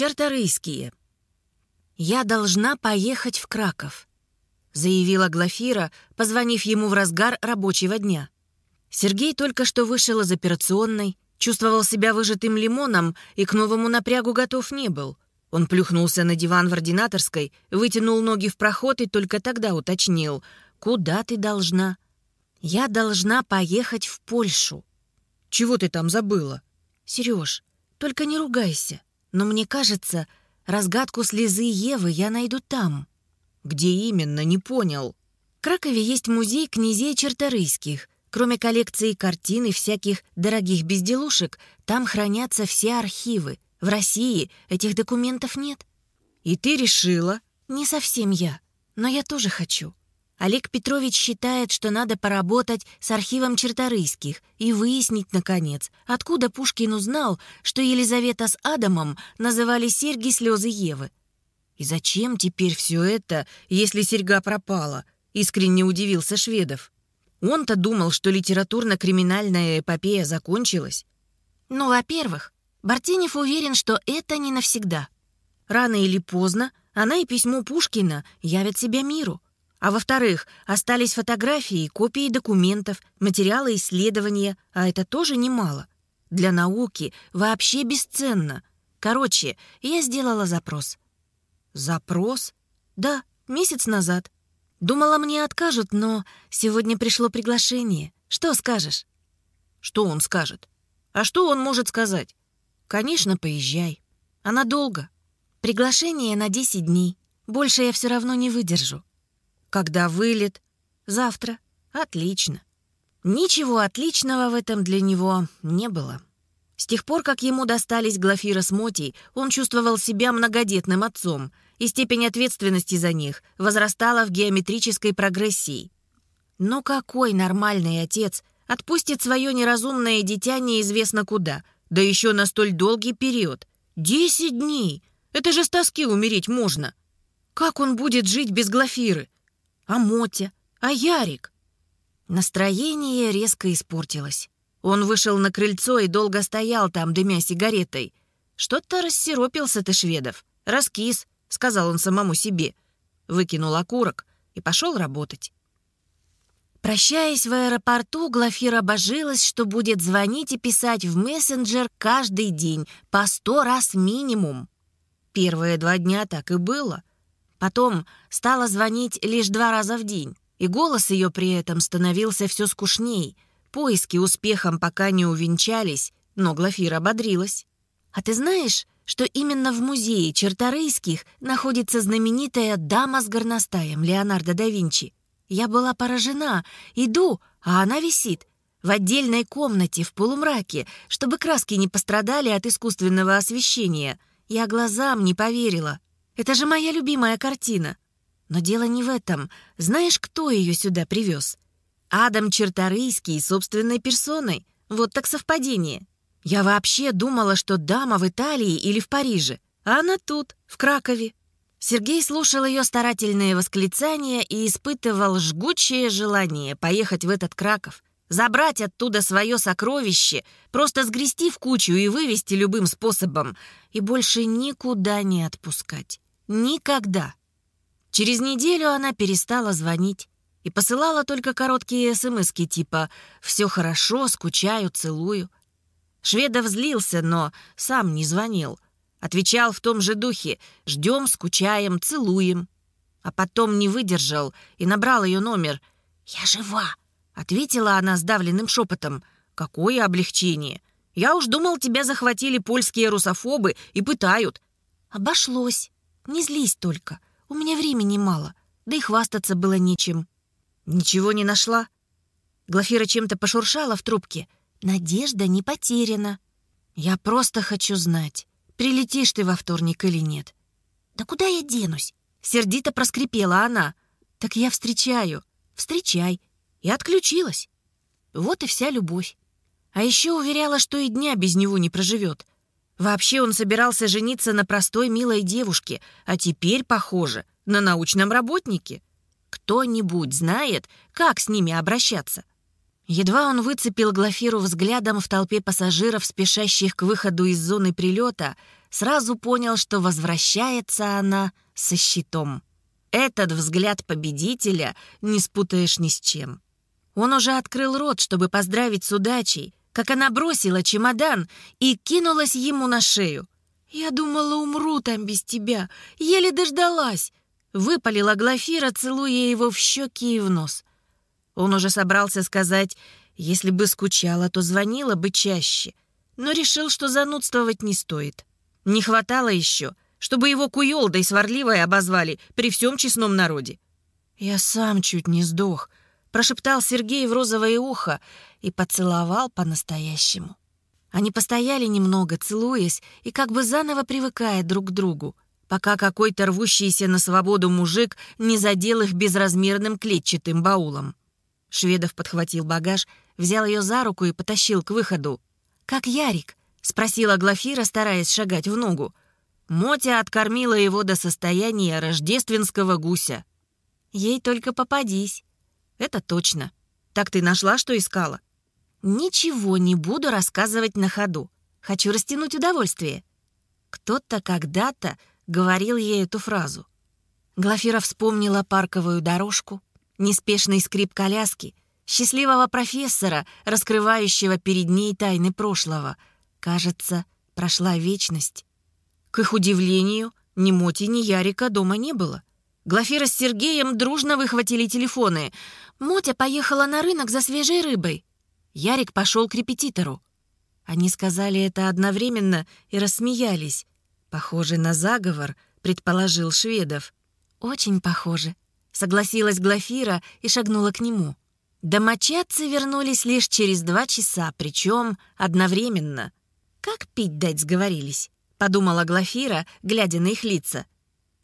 Чарторийские. «Я должна поехать в Краков», — заявила Глафира, позвонив ему в разгар рабочего дня. Сергей только что вышел из операционной, чувствовал себя выжатым лимоном и к новому напрягу готов не был. Он плюхнулся на диван в ординаторской, вытянул ноги в проход и только тогда уточнил. «Куда ты должна?» «Я должна поехать в Польшу». «Чего ты там забыла?» «Сереж, только не ругайся. Но мне кажется, разгадку слезы Евы я найду там». «Где именно? Не понял». В Кракове есть музей князей Черторийских. Кроме коллекции картин и всяких дорогих безделушек, там хранятся все архивы. В России этих документов нет. И ты решила? Не совсем я, но я тоже хочу. Олег Петрович считает, что надо поработать с архивом Черторийских и выяснить, наконец, откуда Пушкин узнал, что Елизавета с Адамом называли серьги слезы Евы. «И зачем теперь все это, если серьга пропала?» — искренне удивился Шведов. Он-то думал, что литературно-криминальная эпопея закончилась. Ну, во-первых, Бартенев уверен, что это не навсегда. Рано или поздно она и письмо Пушкина явят себя миру. А во-вторых, остались фотографии, копии документов, материалы исследования, а это тоже немало. Для науки вообще бесценно. Короче, я сделала запрос. Запрос? Да, месяц назад. Думала, мне откажут, но сегодня пришло приглашение. Что скажешь? Что он скажет? А что он может сказать? Конечно, поезжай. А надолго? Приглашение на 10 дней. Больше я все равно не выдержу. Когда вылет? Завтра. Отлично. Ничего отличного в этом для него не было. С тех пор, как ему достались Глафира с Мотей, он чувствовал себя многодетным отцом, и степень ответственности за них возрастала в геометрической прогрессии. Но какой нормальный отец отпустит свое неразумное дитя неизвестно куда, да еще на столь долгий период? Десять дней! Это же с тоски умереть можно! Как он будет жить без Глафиры? А Мотя? А Ярик? Настроение резко испортилось. Он вышел на крыльцо и долго стоял там, дымя сигаретой. «Что-то рассеропился ты, Шведов. Раскис», — сказал он самому себе. Выкинул окурок и пошел работать. Прощаясь в аэропорту, Глафира божилась, что будет звонить и писать в мессенджер каждый день, по сто раз минимум. Первые два дня так и было. Потом стала звонить лишь два раза в день, и голос ее при этом становился все скучней. Поиски успехом пока не увенчались, но Глафира ободрилась. «А ты знаешь, что именно в музее Черторийских находится знаменитая дама с горностаем Леонардо да Винчи? Я была поражена. Иду, а она висит. В отдельной комнате, в полумраке, чтобы краски не пострадали от искусственного освещения. Я глазам не поверила. Это же моя любимая картина. Но дело не в этом. Знаешь, кто ее сюда привез? Адам Черторийский собственной персоной. Вот так совпадение. Я вообще думала, что дама в Италии или в Париже, а она тут, в Кракове. Сергей слушал ее старательные восклицания и испытывал жгучее желание поехать в этот Краков, забрать оттуда свое сокровище, просто сгрести в кучу и вывести любым способом, и больше никуда не отпускать. Никогда. Через неделю она перестала звонить и посылала только короткие смски типа «Все хорошо, скучаю, целую». Шведов злился, но сам не звонил. Отвечал в том же духе «Ждем, скучаем, целуем». А потом не выдержал и набрал ее номер. «Я жива», — ответила она сдавленным шепотом. «Какое облегчение! Я уж думал, тебя захватили польские русофобы и пытают». «Обошлось». Не злись только. У меня времени мало. Да и хвастаться было нечем. Ничего не нашла? Глафира чем-то пошуршала в трубке. Надежда не потеряна. Я просто хочу знать, прилетишь ты во вторник или нет. Да куда я денусь? Сердито проскрипела она. Так я встречаю. Встречай. И отключилась. Вот и вся любовь. А еще уверяла, что и дня без него не проживет. Вообще он собирался жениться на простой милой девушке, а теперь, похоже, на научном работнике. Кто-нибудь знает, как с ними обращаться? Едва он выцепил Глафиру взглядом в толпе пассажиров, спешащих к выходу из зоны прилета, сразу понял, что возвращается она со щитом. Этот взгляд победителя не спутаешь ни с чем. Он уже открыл рот, чтобы поздравить с удачей, как она бросила чемодан и кинулась ему на шею. «Я думала, умру там без тебя, еле дождалась», — выпалила Глафира, целуя его в щеки и в нос. Он уже собрался сказать, если бы скучала, то звонила бы чаще, но решил, что занудствовать не стоит. Не хватало еще, чтобы его куелдой сварливой обозвали при всем честном народе. «Я сам чуть не сдох», — прошептал Сергей в розовое ухо и поцеловал по-настоящему. Они постояли немного, целуясь и как бы заново привыкая друг к другу, пока какой-то рвущийся на свободу мужик не задел их безразмерным клетчатым баулом. Шведов подхватил багаж, взял ее за руку и потащил к выходу. «Как Ярик?» — спросила Глафира, стараясь шагать в ногу. Мотя откормила его до состояния рождественского гуся. Ей только попадись. Это точно. Так ты нашла, что искала? Ничего не буду рассказывать на ходу. Хочу растянуть удовольствие. Кто-то когда-то говорил ей эту фразу. Глафира вспомнила парковую дорожку, неспешный скрип коляски, счастливого профессора, раскрывающего перед ней тайны прошлого. Кажется, прошла вечность. К их удивлению, ни Моти, ни Ярика дома не было. Глафира с Сергеем дружно выхватили телефоны. Мотя поехала на рынок за свежей рыбой. Ярик пошел к репетитору. Они сказали это одновременно и рассмеялись. «Похоже на заговор», — предположил Шведов. «Очень похоже», — согласилась Глафира и шагнула к нему. Домочадцы вернулись лишь через два часа, причем одновременно. Как пить дать сговорились, подумала Глафира, глядя на их лица.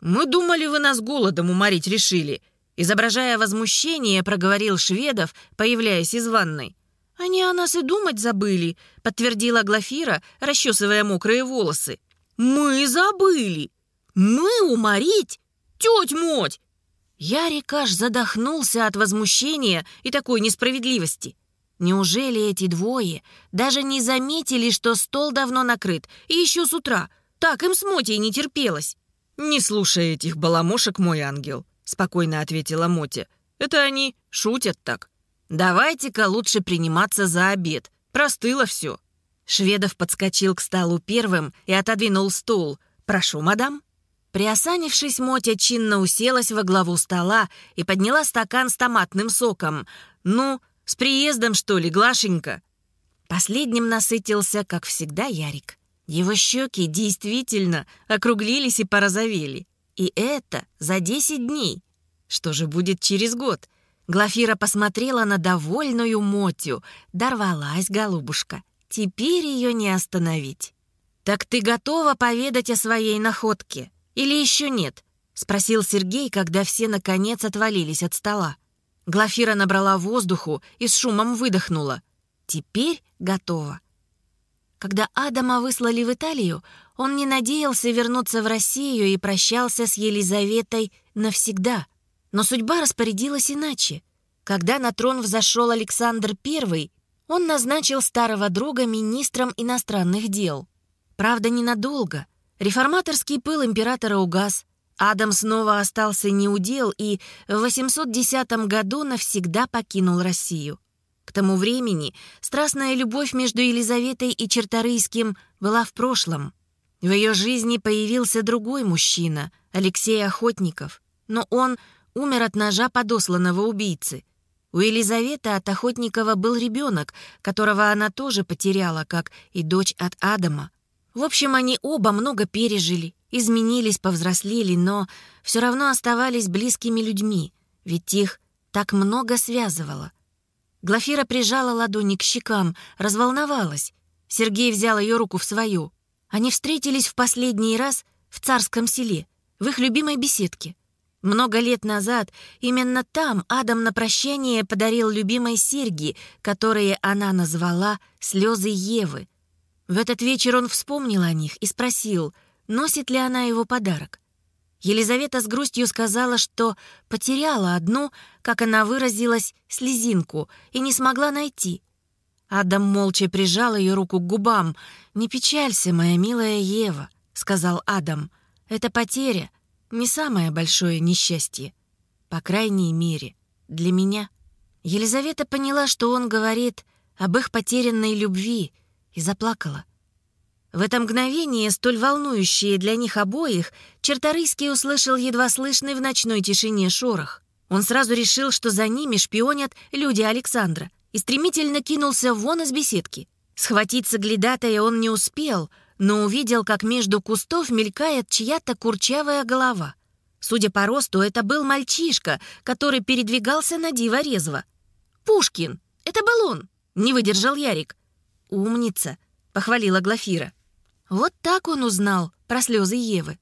«Мы думали, вы нас голодом уморить решили», изображая возмущение, проговорил Шведов, появляясь из ванной. «Они о нас и думать забыли», — подтвердила Глафира, расчесывая мокрые волосы. «Мы забыли! Мы уморить? Теть Моть!» Ярик аж задохнулся от возмущения и такой несправедливости. Неужели эти двое даже не заметили, что стол давно накрыт, и еще с утра? Так им с Мотей не терпелось. «Не слушай этих баламошек, мой ангел», — спокойно ответила Мотя. «Это они шутят так. Давайте-ка лучше приниматься за обед. Простыло все». Шведов подскочил к столу первым и отодвинул стул. «Прошу, мадам». Приосанившись, Мотя чинно уселась во главу стола и подняла стакан с томатным соком. «Ну, с приездом, что ли, Глашенька?» Последним насытился, как всегда, Ярик. Его щеки действительно округлились и порозовели. И это за десять дней. Что же будет через год? Глафира посмотрела на довольную Мотю. Дорвалась голубушка. Теперь ее не остановить. «Так ты готова поведать о своей находке?» Или еще нет?» — спросил Сергей, когда все, наконец, отвалились от стола. Глафира набрала воздуху и с шумом выдохнула. «Теперь готово». Когда Адама выслали в Италию, он не надеялся вернуться в Россию и прощался с Елизаветой навсегда. Но судьба распорядилась иначе. Когда на трон взошел Александр I, он назначил старого друга министром иностранных дел. Правда, ненадолго — Реформаторский пыл императора угас, Адам снова остался неудел и в 810 году навсегда покинул Россию. Тому времени страстная любовь между Елизаветой и Черторийским была в прошлом. В ее жизни появился другой мужчина, Алексей Охотников, но он умер от ножа подосланного убийцы. У Елизаветы от Охотникова был ребенок, которого она тоже потеряла, как и дочь от Адама. В общем, они оба много пережили, изменились, повзрослели, но все равно оставались близкими людьми, ведь их так много связывало. Глафира прижала ладони к щекам, разволновалась. Сергей взял ее руку в свою. Они встретились в последний раз в Царском селе, в их любимой беседке. Много лет назад именно там Адам на прощание подарил любимой серьги, которые она назвала «слезы Евы», в этот вечер он вспомнил о них и спросил, носит ли она его подарок. Елизавета с грустью сказала, что потеряла одну, как она выразилась, слезинку и не смогла найти. Адам молча прижал ее руку к губам. «Не печалься, моя милая Ева», — сказал Адам. «Это потеря, не самое большое несчастье. По крайней мере, для меня». Елизавета поняла, что он говорит об их потерянной любви, и заплакала. В это мгновение, столь волнующее для них обоих, Черторийский услышал едва слышный в ночной тишине шорох. Он сразу решил, что за ними шпионят люди Александра, и стремительно кинулся вон из беседки. Схватить соглядатая он не успел, но увидел, как между кустов мелькает чья-то курчавая голова. Судя по росту, это был мальчишка, который передвигался на диво резво. «Пушкин! Это был он!» — не выдержал Ярик. «Умница!» — похвалила Глафира. Вот так он узнал про слезы Евы.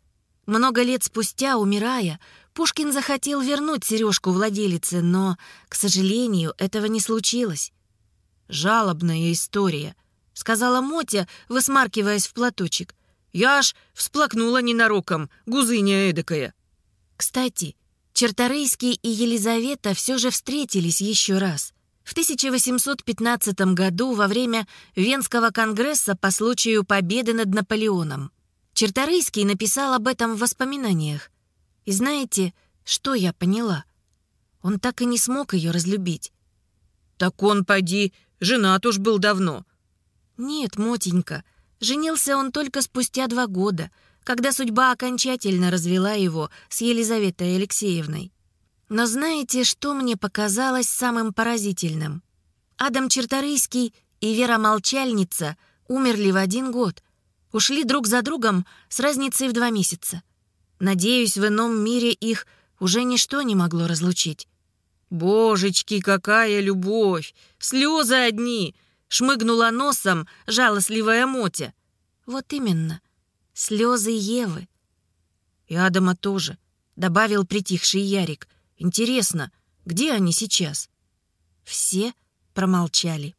Много лет спустя, умирая, Пушкин захотел вернуть сережку владелице, но, к сожалению, этого не случилось. «Жалобная история», — сказала Мотя, высмаркиваясь в платочек. «Я аж всплакнула ненароком, гузыня эдакая». Кстати, Черторийский и Елизавета все же встретились еще раз. В 1815 году во время Венского конгресса по случаю победы над Наполеоном. Черторийский написал об этом в воспоминаниях. И знаете, что я поняла? Он так и не смог ее разлюбить. «Так он, поди, женат уж был давно». «Нет, Мотенька, женился он только спустя два года, когда судьба окончательно развела его с Елизаветой Алексеевной. Но знаете, что мне показалось самым поразительным? Адам Черторийский и Вера Молчальница умерли в один год, ушли друг за другом с разницей в два месяца. Надеюсь, в ином мире их уже ничто не могло разлучить. «Божечки, какая любовь! Слезы одни!» — шмыгнула носом жалостливая Мотя. «Вот именно, слезы Евы». «И Адама тоже», — добавил притихший Ярик. Интересно, где они сейчас?» Все промолчали.